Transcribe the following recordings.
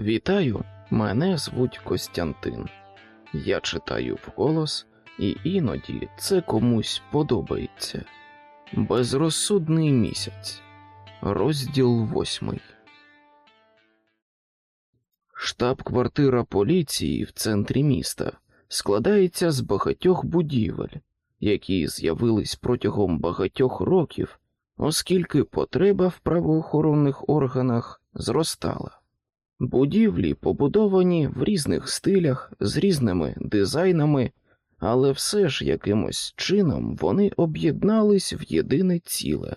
Вітаю, мене звуть Костянтин. Я читаю вголос, і іноді це комусь подобається. Безрозсудний місяць. Розділ восьмий. Штаб-квартира поліції в центрі міста складається з багатьох будівель, які з'явились протягом багатьох років, оскільки потреба в правоохоронних органах зростала. Будівлі побудовані в різних стилях з різними дизайнами, але все ж якимось чином вони об'єднались в єдине ціле,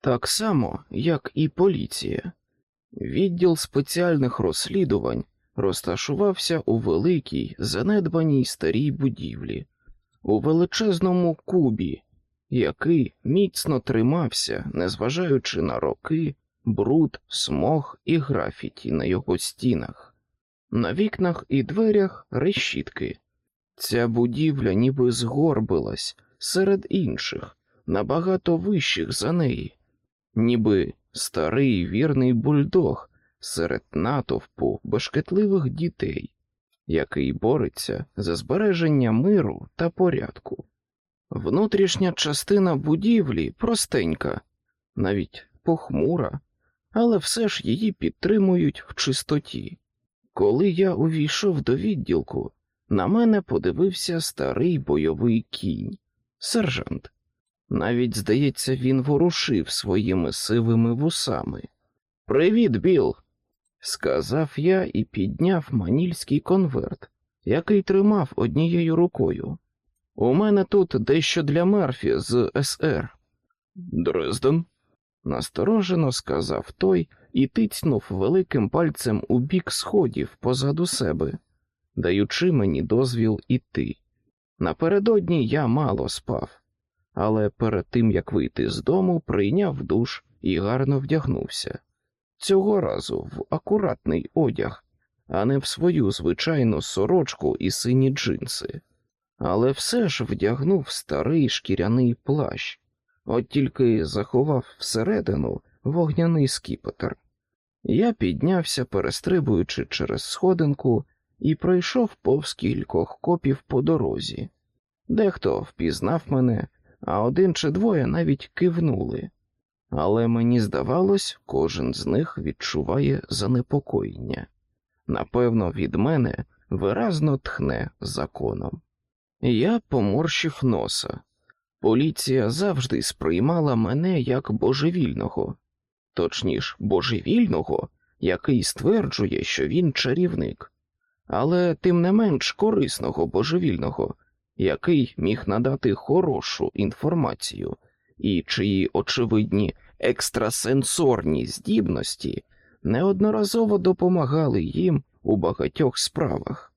так само, як і поліція. Відділ спеціальних розслідувань розташувався у великій, занедбаній старій будівлі, у величезному кубі, який міцно тримався, незважаючи на роки, бруд, смог і графіті на його стінах, на вікнах і дверях решітки. Ця будівля ніби згорбилась серед інших, набагато вищих за неї, ніби старий вірний бульдог серед натовпу бешкетливих дітей, який бореться за збереження миру та порядку. Внутрішня частина будівлі простенька, навіть похмура, але все ж її підтримують в чистоті. Коли я увійшов до відділку, на мене подивився старий бойовий кінь, сержант. Навіть, здається, він ворушив своїми сивими вусами. Привіт, Біл, сказав я і підняв манільський конверт, який тримав однією рукою. У мене тут дещо для Мерфі з СР. Дрезден, насторожено сказав той і тицьнув великим пальцем у бік сходів позаду себе, даючи мені дозвіл іти. Напередодні я мало спав але перед тим як вийти з дому, прийняв душ і гарно вдягнувся. Цього разу в акуратний одяг, а не в свою звичайну сорочку і сині джинси, але все ж вдягнув старий шкіряний плащ, от тільки заховав всередину вогняний скіпетр. Я піднявся, перестрибуючи через сходинку, і пройшов повз кількох копів по дорозі. Дехто впізнав мене, а один чи двоє навіть кивнули, але мені здавалось, кожен з них відчуває занепокоєння. Напевно, від мене виразно тхне законом. Я поморщив носа. Поліція завжди сприймала мене як божевільного, точніш, божевільного, який стверджує, що він чарівник, але тим не менш корисного божевільного, який міг надати хорошу інформацію, і чиї очевидні екстрасенсорні здібності неодноразово допомагали їм у багатьох справах.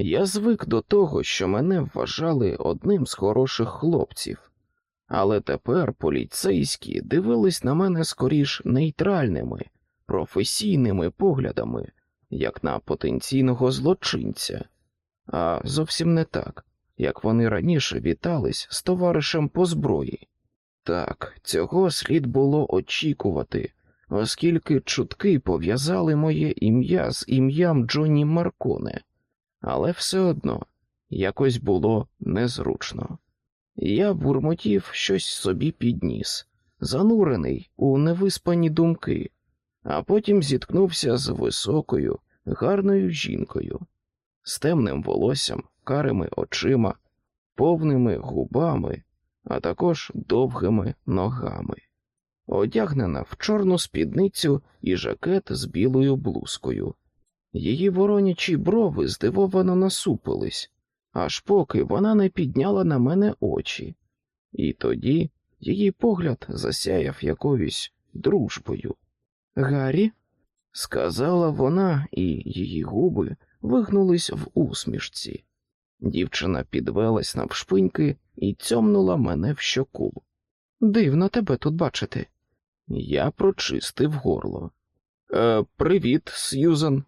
Я звик до того, що мене вважали одним з хороших хлопців, але тепер поліцейські дивились на мене скоріш нейтральними, професійними поглядами, як на потенційного злочинця, а зовсім не так, як вони раніше вітались з товаришем по зброї. Так, цього слід було очікувати, оскільки чутки пов'язали моє ім'я з ім'ям Джонні Марконе, але все одно якось було незручно. Я бурмотів щось собі підніс, занурений у невиспані думки, а потім зіткнувся з високою, гарною жінкою, з темним волоссям карими очима, повними губами, а також довгими ногами, одягнена в чорну спідницю і жакет з білою блузкою. Її воронячі брови здивовано насупились, аж поки вона не підняла на мене очі, і тоді її погляд засяяв якоюсь дружбою. Гаррі, сказала вона, і її губи вигнулись в усмішці. Дівчина підвелась навшпиньки і цьомнула мене в щоку. Дивно тебе тут бачити. Я прочистив горло. «Е, Привіт, Сьюзан,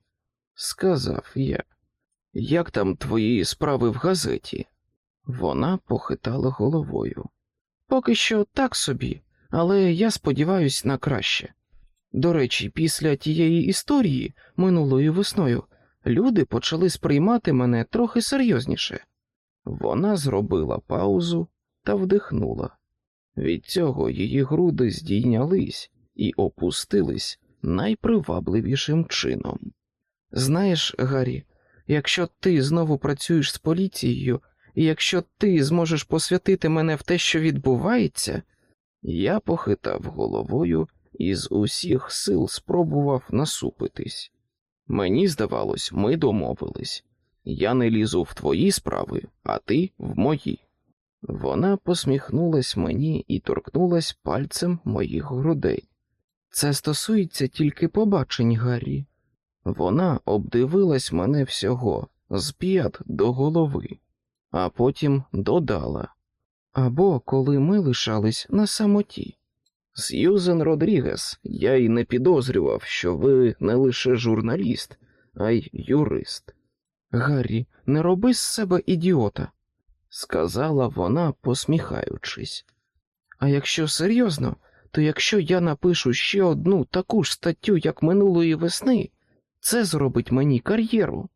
сказав я. Як там твої справи в газеті? Вона похитала головою. Поки що так собі, але я сподіваюся на краще. До речі, після тієї історії минулою весною люди почали сприймати мене трохи серйозніше. Вона зробила паузу та вдихнула. Від цього її груди здійнялись і опустились найпривабливішим чином. Знаєш, Гаррі, якщо ти знову працюєш з поліцією, і якщо ти зможеш посвятити мене в те, що відбувається, я похитав головою і з усіх сил спробував насупитись. Мені здавалось, ми домовились. Я не лізу в твої справи, а ти в мої. Вона посміхнулась мені і торкнулась пальцем моїх грудей. Це стосується тільки побачень, Гаррі. Вона обдивилась мене всього з п'ят до голови, а потім додала або коли ми лишались на самоті. Сьюзен Родрігес, я й не підозрював, що ви не лише журналіст, а й юрист. Гаррі, не роби з себе ідіота, сказала вона, посміхаючись. А якщо серйозно, то якщо я напишу ще одну таку ж статтю, як минулої весни, це зробить мені кар'єру.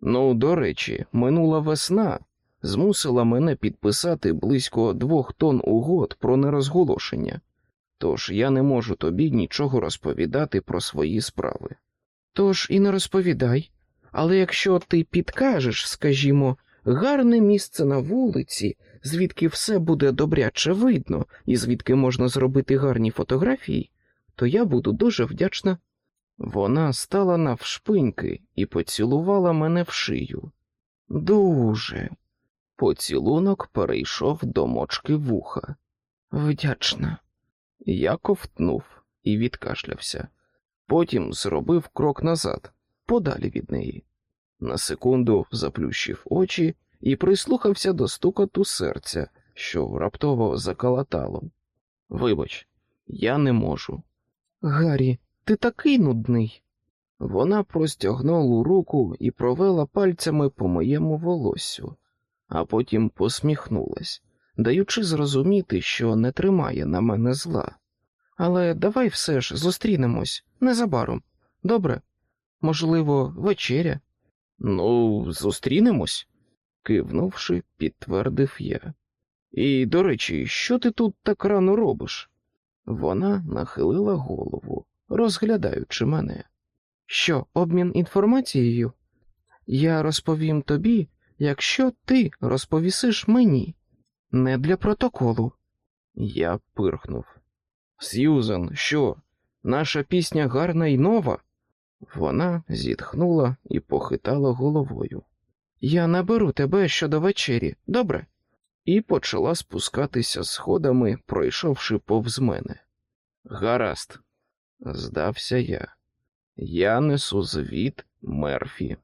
Ну, до речі, минула весна змусила мене підписати близько двох тонн угод про нерозголошення, тож я не можу тобі нічого розповідати про свої справи. Тож і не розповідай, але якщо ти підкажеш, скажімо, гарне місце на вулиці, звідки все буде добряче видно і звідки можна зробити гарні фотографії, то я буду дуже вдячна. Вона стала навшпиньки і поцілувала мене в шию. Дуже. Поцілунок перейшов до мочки вуха. Вдячна. Я ковтнув і відкашлявся. Потім зробив крок назад, подалі від неї. На секунду заплющив очі і прислухався до стукоту серця, що раптово закалатало. Вибач, я не можу. Гаррі, ти такий нудний. Вона простягнула руку і провела пальцями по моєму волоссю, а потім посміхнулась, даючи зрозуміти, що не тримає на мене зла. Але давай все ж зустрінемось незабаром. Добре? Можливо, вечеря? Ну, зустрінемось, кивнувши, підтвердив я. І, до речі, що ти тут так рано робиш? Вона нахилила голову, розглядаючи мене. Що, обмін інформацією? Я розповім тобі, якщо ти розповісиш мені, не для протоколу. Я пирхнув. Сьюзан, що? Наша пісня гарна й нова? Вона зітхнула і похитала головою. Я наберу тебе щодо вечері, добре? І почала спускатися сходами, пройшовши повз мене. Гаразд, здався я. Я несу звіт Мерфі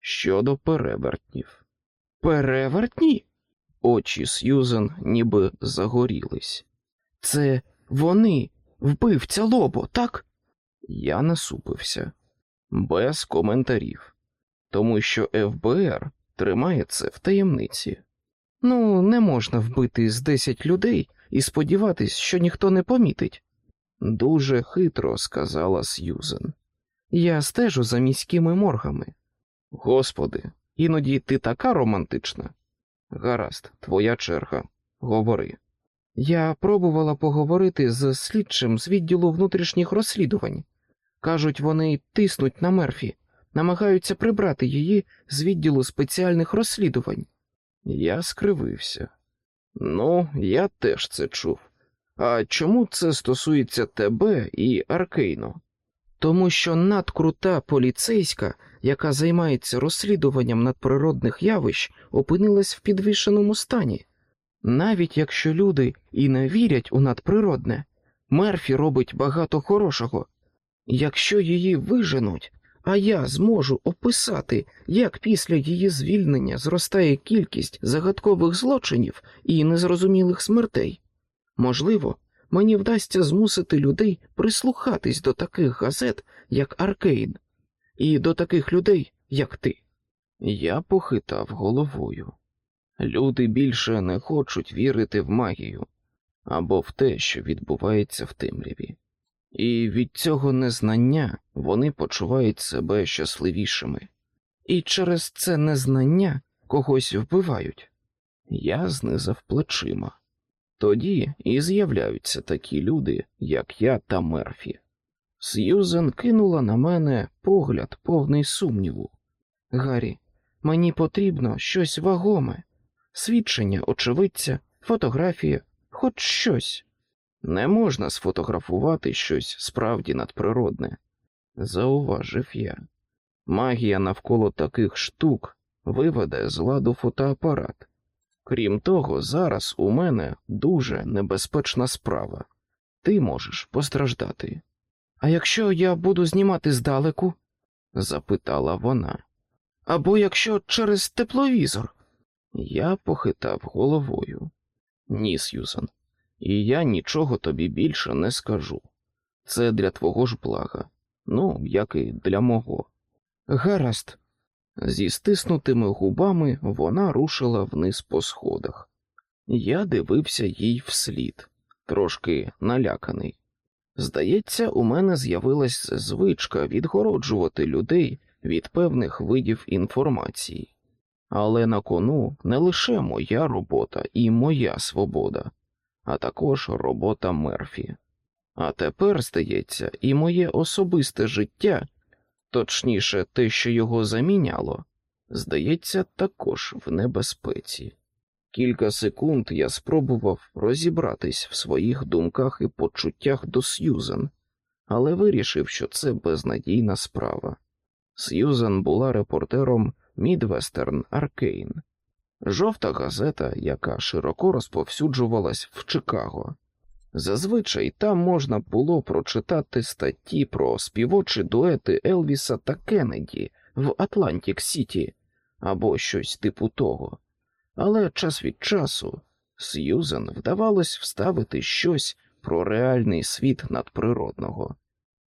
щодо перевертнів. Перевертні? Очі Сьюзен ніби загорілись. Це вони, вбивця лобо, так? Я насупився без коментарів, тому що ФБР тримає це в таємниці. Ну, не можна вбити з десять людей і сподіватись, що ніхто не помітить. Дуже хитро сказала Сьюзен. Я стежу за міськими моргами. Господи, іноді ти така романтична. Гаразд, твоя черга. Говори. Я пробувала поговорити з слідчим з відділу внутрішніх розслідувань. Кажуть, вони тиснуть на мерфі, намагаються прибрати її з відділу спеціальних розслідувань. Я скривився. Ну, я теж це чув. А чому це стосується тебе і Аркейну? Тому що надкрута поліцейська, яка займається розслідуванням надприродних явищ, опинилась в підвішеному стані. Навіть якщо люди і не вірять у надприродне, Мерфі робить багато хорошого. Якщо її виженуть, а я зможу описати, як після її звільнення зростає кількість загадкових злочинів і незрозумілих смертей, можливо, мені вдасться змусити людей прислухатись до таких газет, як Аркейн, і до таких людей, як ти. Я похитав головою. Люди більше не хочуть вірити в магію або в те, що відбувається в темряві. І від цього незнання вони почувають себе щасливішими. І через це незнання когось вбивають. Я знизав плечима. Тоді і з'являються такі люди, як я та Мерфі. Сьюзен кинула на мене погляд повний сумніву. Гаррі, мені потрібно щось вагоме, свідчення очевидця, фотографія, хоч щось. Не можна сфотографувати щось справді надприродне, зауважив я. Магія навколо таких штук виведе з ладу фотоапарат. Крім того, зараз у мене дуже небезпечна справа. Ти можеш постраждати. А якщо я буду знімати здалеку? запитала вона. Або якщо через тепловізор. Я похитав головою. Ні, Сьюзан, і я нічого тобі більше не скажу. Це для твого ж блага, ну, як і для мого. Гаразд. Зі стиснутими губами вона рушила вниз по сходах. Я дивився їй вслід, трошки наляканий. Здається, у мене з'явилась звичка відгороджувати людей від певних видів інформації. Але на кону не лише моя робота і моя свобода, а також робота Мерфі. А тепер, здається, і моє особисте життя, точніше, те, що його заміняло, здається, також в небезпеці. Кілька секунд я спробував розібратись в своїх думках і почуттях до Сьюзен, але вирішив, що це безнадійна справа. Сьюзен була репортером Мідвестерн Аркейн, жовта газета, яка широко розповсюджувалась в Чикаго. Зазвичай там можна було прочитати статті про співочі дуети Елвіса та Кеннеді в Атлантик Сіті або щось типу того. Але час від часу Сьюзен вдавалось вставити щось про реальний світ надприродного,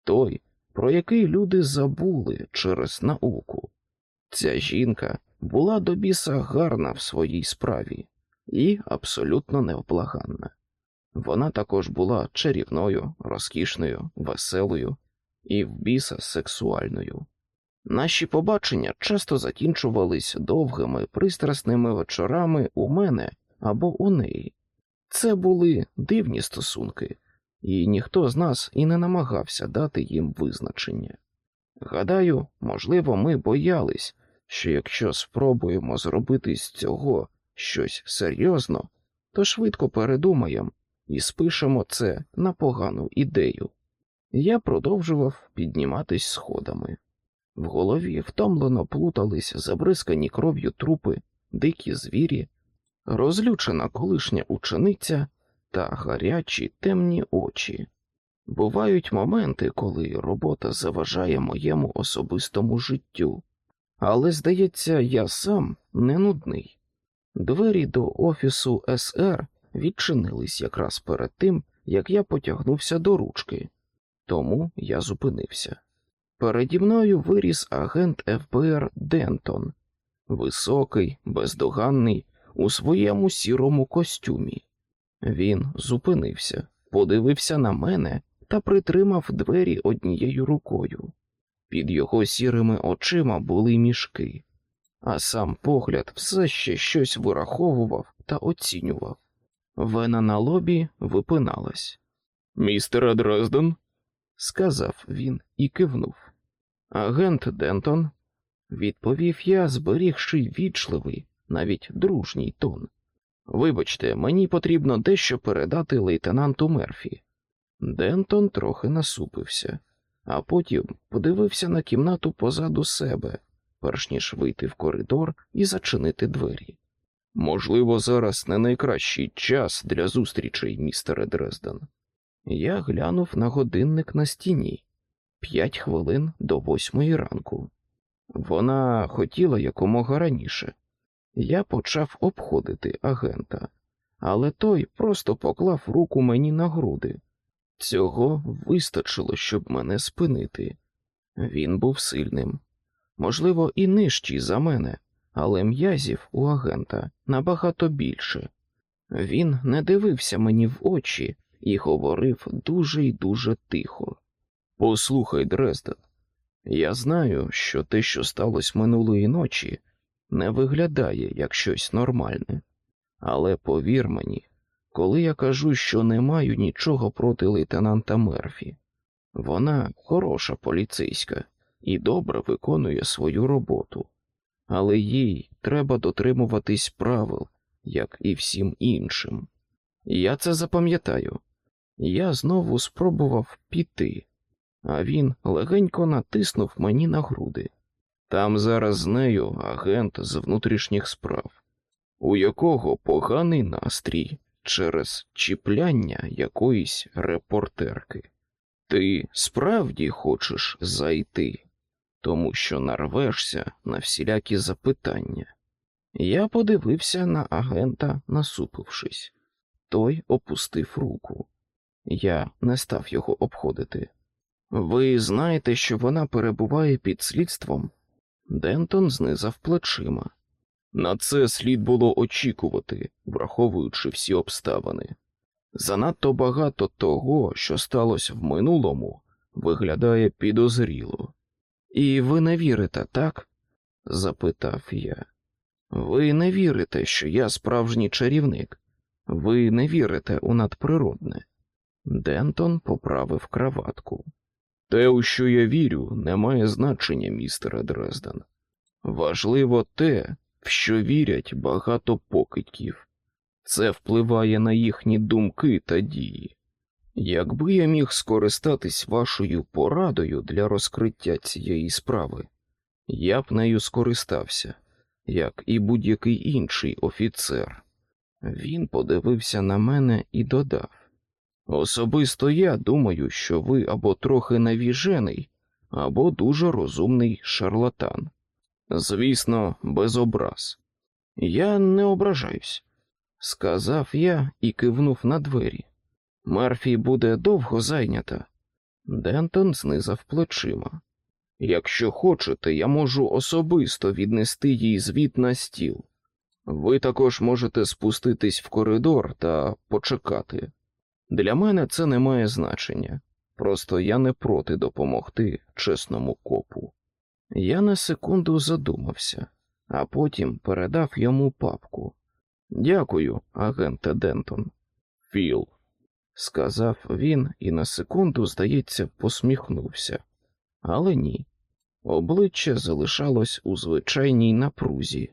той, про який люди забули через науку. Ця жінка була до біса гарна в своїй справі і абсолютно невблаганна. Вона також була чарівною, розкішною, веселою і в біса сексуальною. Наші побачення часто закінчувались довгими пристрасними вечорами у мене або у неї. Це були дивні стосунки, і ніхто з нас і не намагався дати їм визначення. Гадаю, можливо, ми боялись, що якщо спробуємо зробити з цього щось серйозно, то швидко передумаємо і спишемо це на погану ідею. Я продовжував підніматись сходами. В голові втомлено плутались забризкані кров'ю трупи, дикі звірі, розлючена колишня учениця та гарячі темні очі. Бувають моменти, коли робота заважає моєму особистому життю, але, здається, я сам не нудний. Двері до офісу СР відчинились якраз перед тим, як я потягнувся до ручки, тому я зупинився. Переді мною виріс агент ФБР Дентон, високий, бездоганний, у своєму сірому костюмі. Він зупинився, подивився на мене та притримав двері однією рукою. Під його сірими очима були мішки, а сам погляд все ще щось вираховував та оцінював. Вена на лобі випиналась. Містер Дрезден, сказав він і кивнув. Агент Дентон, відповів я, зберігши вічливий, навіть дружній тон. Вибачте, мені потрібно дещо передати лейтенанту Мерфі. Дентон трохи насупився, а потім подивився на кімнату позаду себе, перш ніж вийти в коридор і зачинити двері. Можливо, зараз не найкращий час для зустрічей, містере Дрезден. Я глянув на годинник на стіні п'ять хвилин до восьмої ранку. Вона хотіла якомога раніше. Я почав обходити агента, але той просто поклав руку мені на груди. Цього вистачило, щоб мене спинити. Він був сильним, можливо, і нижчий за мене, але м'язів у агента набагато більше. Він не дивився мені в очі і говорив дуже й дуже тихо. Послухай, Дрезден, я знаю, що те, що сталося минулої ночі, не виглядає як щось нормальне, але повір мені, коли я кажу, що не маю нічого проти лейтенанта Мерфі, вона хороша поліцейська і добре виконує свою роботу, але їй треба дотримуватись правил, як і всім іншим. Я це запам'ятаю. Я знову спробував піти, а він легенько натиснув мені на груди. Там зараз з нею агент з внутрішніх справ, у якого поганий настрій через чіпляння якоїсь репортерки. Ти справді хочеш зайти, тому що нарвешся на всілякі запитання. Я подивився на агента, насупившись. Той опустив руку. Я не став його обходити. Ви знаєте, що вона перебуває під слідством? Дентон знизав плечима. На це слід було очікувати, враховуючи всі обставини. Занадто багато того, що сталося в минулому, виглядає підозріло. І ви не вірите, так? запитав я. Ви не вірите, що я справжній чарівник, ви не вірите у надприродне. Дентон поправив краватку. Те, у що я вірю, не має значення, містере Дрезден. Важливо те, в що вірять багато покидьків. Це впливає на їхні думки та дії. Якби я міг скористатись вашою порадою для розкриття цієї справи, я б нею скористався, як і будь-який інший офіцер. Він подивився на мене і додав Особисто я думаю, що ви або трохи навіжений, або дуже розумний шарлатан. Звісно, без образ. Я не ображаюсь, сказав я і кивнув на двері. Мерфі буде довго зайнята. Дентон знизав плечима. Якщо хочете, я можу особисто віднести їй звіт на стіл. Ви також можете спуститись в коридор та почекати. Для мене це не має значення, просто я не проти допомогти чесному копу. Я на секунду задумався, а потім передав йому папку. Дякую, агенте Дентон. Філ, сказав він і на секунду, здається, посміхнувся. Але ні. Обличчя залишалось у звичайній напрузі.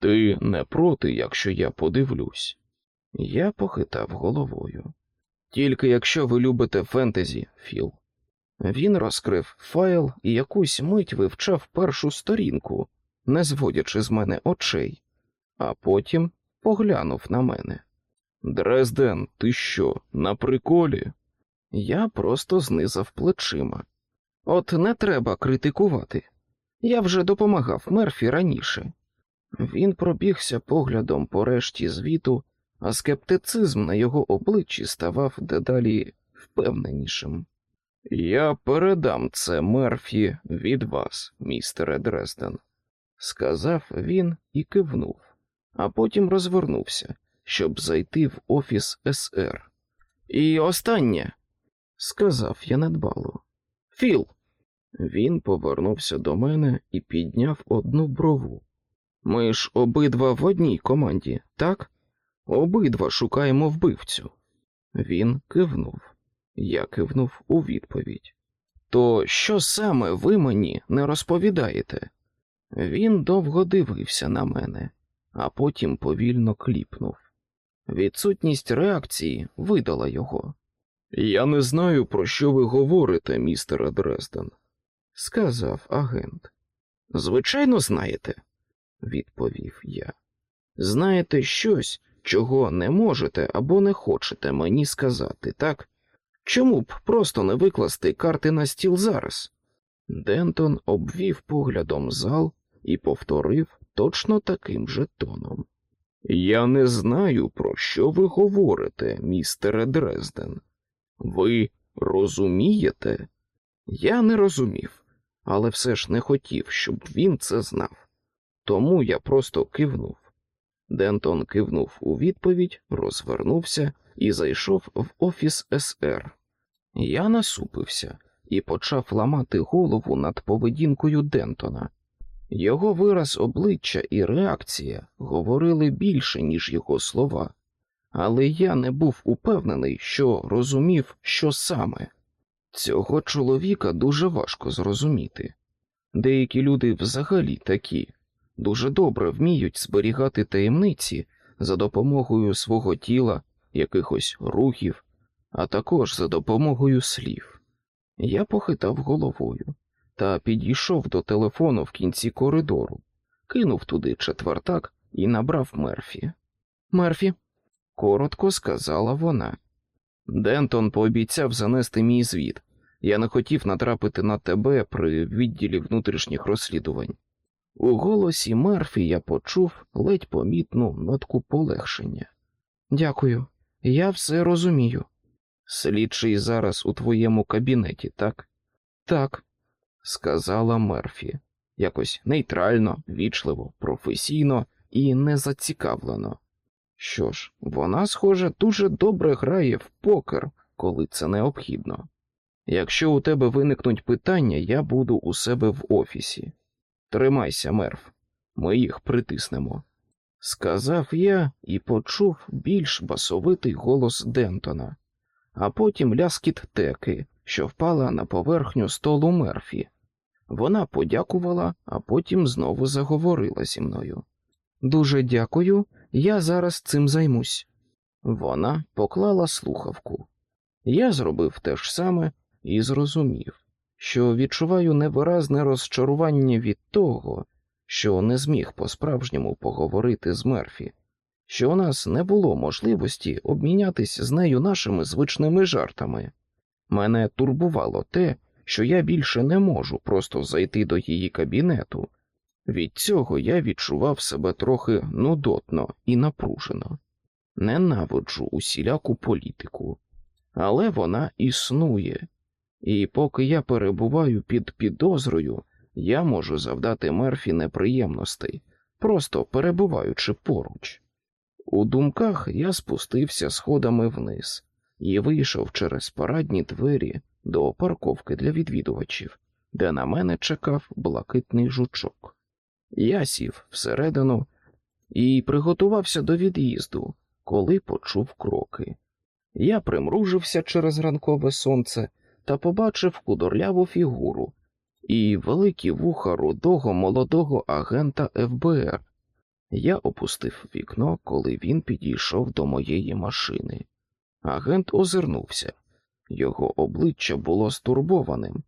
Ти не проти, якщо я подивлюсь. Я похитав головою. Тільки якщо ви любите фентезі, Філ. Він розкрив файл і якусь мить вивчав першу сторінку, не зводячи з мене очей, а потім поглянув на мене. Дрезден, ти що, на приколі? Я просто знизав плечима. От не треба критикувати. Я вже допомагав Мерфі раніше. Він пробігся поглядом по решті звіту, а скептицизм на його обличчі ставав дедалі впевненішим. Я передам це Мерфі від вас, містере Дрезден, сказав він і кивнув, а потім розвернувся, щоб зайти в офіс СР. І останнє, сказав я недбало. Філ. Він повернувся до мене і підняв одну брову. Ми ж обидва в одній команді, так? Обидва шукаємо вбивцю. Він кивнув. Я кивнув у відповідь. То що саме ви мені не розповідаєте? Він довго дивився на мене, а потім повільно кліпнув. Відсутність реакції видала його. Я не знаю, про що ви говорите, містере Дрезден, сказав агент. Звичайно, знаєте, відповів я. Знаєте щось, чого не можете або не хочете мені сказати, так? Чому б просто не викласти карти на стіл зараз? Дентон обвів поглядом зал і повторив точно таким же тоном. Я не знаю, про що ви говорите, містере Дрезден. Ви розумієте? Я не розумів, але все ж не хотів, щоб він це знав. Тому я просто кивнув. Дентон кивнув у відповідь, розвернувся і зайшов в офіс СР. Я насупився і почав ламати голову над поведінкою Дентона. Його вираз обличчя і реакція говорили більше, ніж його слова, але я не був упевнений, що розумів, що саме. Цього чоловіка дуже важко зрозуміти. Деякі люди взагалі такі дуже добре вміють зберігати таємниці за допомогою свого тіла, якихось рухів, а також за допомогою слів. Я похитав головою та підійшов до телефону в кінці коридору, кинув туди четвертак і набрав Мерфі. Мерфі, коротко сказала вона. Дентон пообіцяв занести мій звіт. Я не хотів натрапити на тебе при відділі внутрішніх розслідувань. У голосі Мерфі я почув ледь помітну нотку полегшення. Дякую, я все розумію. Слідчий зараз у твоєму кабінеті, так? Так, сказала Мерфі, якось нейтрально, вічливо, професійно і незацікавлено. Що ж, вона, схоже, дуже добре грає в покер, коли це необхідно. Якщо у тебе виникнуть питання, я буду у себе в офісі. Тримайся, мерф, ми їх притиснемо. Сказав я і почув більш басовитий голос Дентона, а потім ляскіт теки, що впала на поверхню столу мерфі. Вона подякувала, а потім знову заговорила зі мною. Дуже дякую, я зараз цим займусь. Вона поклала слухавку. Я зробив те ж саме і зрозумів, що відчуваю невиразне розчарування від того, що не зміг по-справжньому поговорити з Мерфі, що у нас не було можливості обмінятись з нею нашими звичними жартами. Мене турбувало те, що я більше не можу просто зайти до її кабінету. Від цього я відчував себе трохи нудотно і напружено. Ненавиджу усіляку політику, але вона існує, і поки я перебуваю під підозрою, я можу завдати Мерфі неприємностей, просто перебуваючи поруч. У думках я спустився сходами вниз і вийшов через парадні двері до парковки для відвідувачів, де на мене чекав блакитний жучок. Я сів всередину і приготувався до від'їзду, коли почув кроки. Я примружився через ранкове сонце та побачив худорляву фігуру і великі вуха рудого молодого агента ФБР. Я опустив вікно, коли він підійшов до моєї машини. Агент озирнувся, його обличчя було стурбованим,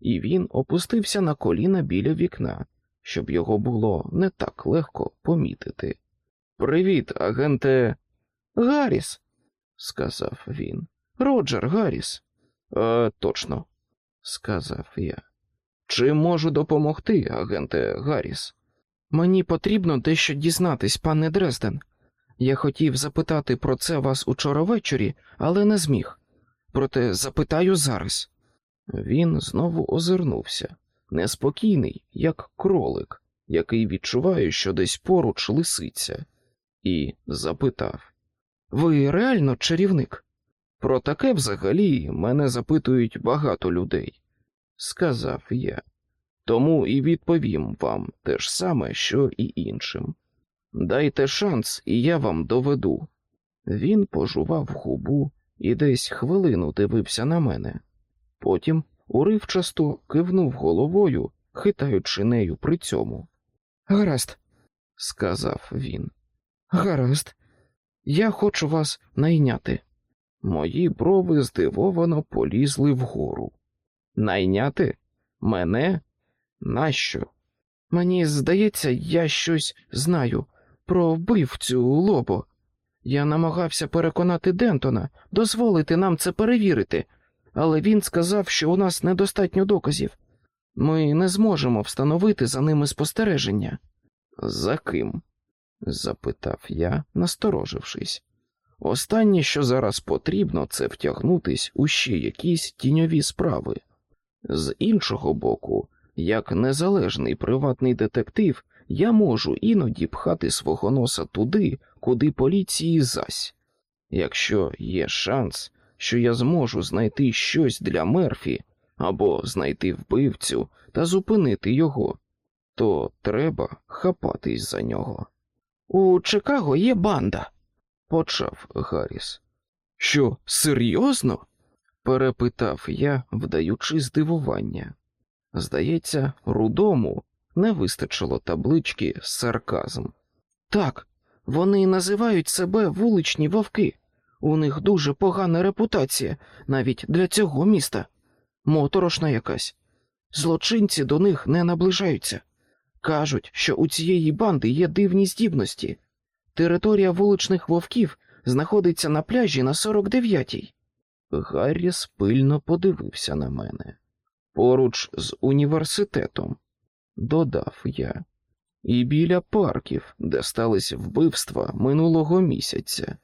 і він опустився на коліна біля вікна, щоб його було не так легко помітити. Привіт, агенте Гарріс, сказав він. Роджер Гарріс. «Е, Точно, сказав я. Чи можу допомогти, агенте Гарріс? Мені потрібно дещо дізнатись, пане Дрезден. Я хотів запитати про це вас учора ввечері, але не зміг. Проте запитаю зараз. Він знову озирнувся, неспокійний, як кролик, який відчуває, що десь поруч лисиця, і запитав: Ви реально чарівник? Про таке взагалі мене запитують багато людей, сказав я. Тому і відповім вам те ж саме, що і іншим. Дайте шанс, і я вам доведу. Він пожував губу і десь хвилину дивився на мене. Потім уривчасто кивнув головою, хитаючи нею при цьому. Гаразд, сказав він. Гаразд, я хочу вас найняти. Мої брови здивовано полізли вгору. Найняти? Мене? Нащо? Мені здається, я щось знаю про вбивцю лобо. Я намагався переконати Дентона, дозволити нам це перевірити, але він сказав, що у нас недостатньо доказів. Ми не зможемо встановити за ними спостереження. За ким? запитав я, насторожившись. Останнє, що зараз потрібно, це втягнутись у ще якісь тіньові справи. З іншого боку, як незалежний приватний детектив, я можу іноді пхати свого носа туди, куди поліції зась. Якщо є шанс, що я зможу знайти щось для Мерфі або знайти вбивцю та зупинити його, то треба хапатись за нього. У Чикаго є банда, почав Гарріс. Що, серйозно? перепитав я, вдаючи здивування. Здається, рудому не вистачило таблички сарказм. Так, вони називають себе вуличні вовки. У них дуже погана репутація навіть для цього міста. Моторошна якась. Злочинці до них не наближаються. Кажуть, що у цієї банди є дивні здібності. Територія вуличних вовків знаходиться на пляжі на 49-й. Гарріс пильно подивився на мене. Поруч з університетом, додав я, і біля парків, де сталися вбивства минулого місяця.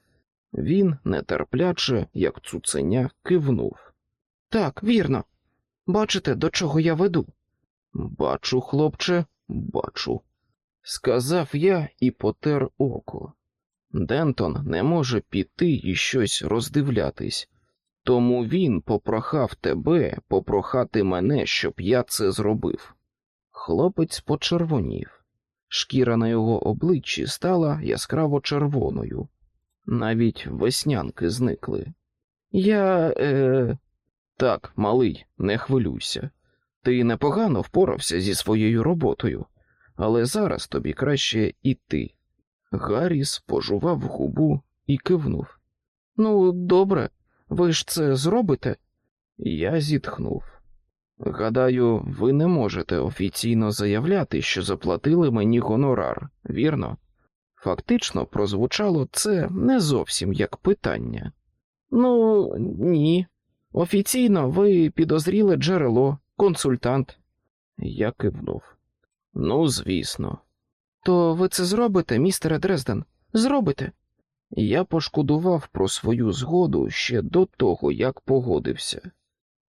Він нетерпляче, як цуценя, кивнув. Так, вірно. Бачите, до чого я веду? Бачу, хлопче, бачу, сказав я і потер око. Дентон не може піти і щось роздивлятись, тому він попрохав тебе попрохати мене, щоб я це зробив. Хлопець почервонів. Шкіра на його обличчі стала яскраво червоною. Навіть веснянки зникли. Я. е... Так, малий, не хвилюйся. Ти непогано впорався зі своєю роботою, але зараз тобі краще іти. Гарріс пожував губу і кивнув. Ну, добре, ви ж це зробите? Я зітхнув. Гадаю, ви не можете офіційно заявляти, що заплатили мені гонорар, вірно? Фактично прозвучало це не зовсім як питання. Ну, ні. Офіційно ви підозріли джерело, консультант. Я кивнув. Ну, звісно. То ви це зробите, містере Дрезден? Зробите. Я пошкодував про свою згоду ще до того, як погодився.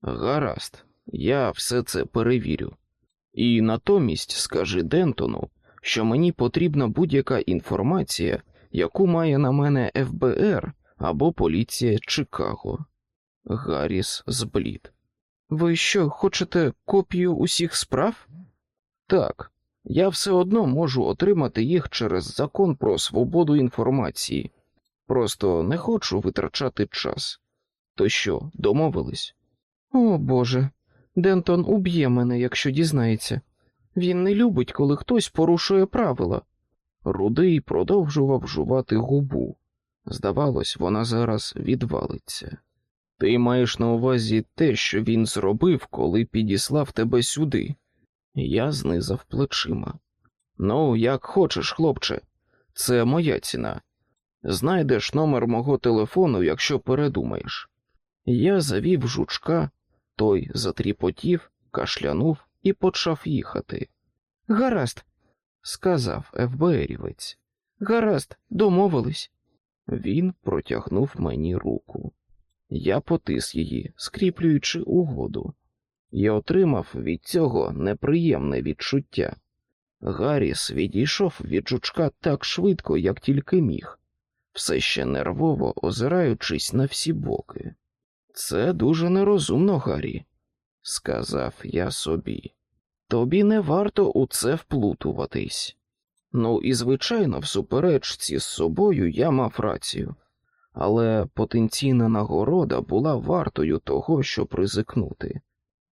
Гаразд, я все це перевірю. І натомість скажи Дентону, що мені потрібна будь-яка інформація, яку має на мене ФБР або поліція Чикаго. Гарріс зблід. Ви що, хочете копію усіх справ? Так, я все одно можу отримати їх через закон про свободу інформації. Просто не хочу витрачати час. То що, домовились? О Боже, Дентон уб'є мене, якщо дізнається. Він не любить, коли хтось порушує правила. Рудий продовжував жувати губу. Здавалось, вона зараз відвалиться. Ти маєш на увазі те, що він зробив, коли підіслав тебе сюди. Я знизав плечима. Ну, як хочеш, хлопче, це моя ціна. Знайдеш номер мого телефону, якщо передумаєш. Я завів жучка, той затріпотів, кашлянув і почав їхати. Гаразд, сказав ФБРівець. Гаразд, домовились. Він протягнув мені руку. Я потис її, скріплюючи угоду, і отримав від цього неприємне відчуття. Гарріс відійшов від жучка так швидко, як тільки міг, все ще нервово озираючись на всі боки. Це дуже нерозумно, Гаррі, сказав я собі. Тобі не варто у це вплутуватись. Ну і, звичайно, в суперечці з собою я мав рацію, але потенційна нагорода була вартою того, щоб ризикнути.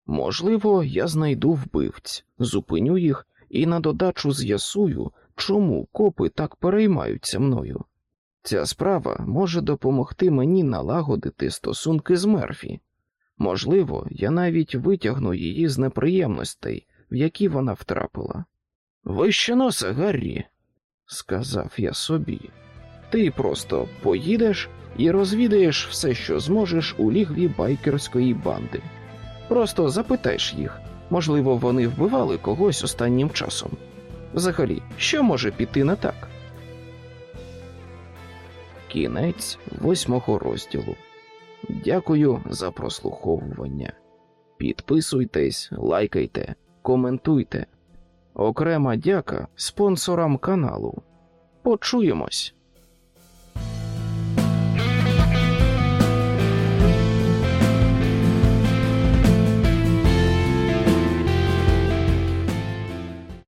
Можливо, я знайду вбивць, зупиню їх і на додачу з'ясую, чому копи так переймаються мною. Ця справа може допомогти мені налагодити стосунки з Мерфі. Можливо, я навіть витягну її з неприємностей, в які вона втрапила. Вище носа, Гаррі, сказав я собі. Ти просто поїдеш і розвідаєш все, що зможеш у лігві байкерської банди. Просто запитаєш їх, можливо, вони вбивали когось останнім часом. Взагалі, що може піти не так? Кінець восьмого розділу. Дякую за прослуховування. Підписуйтесь, лайкайте, коментуйте. Окрема дяка спонсорам каналу. Почуємось.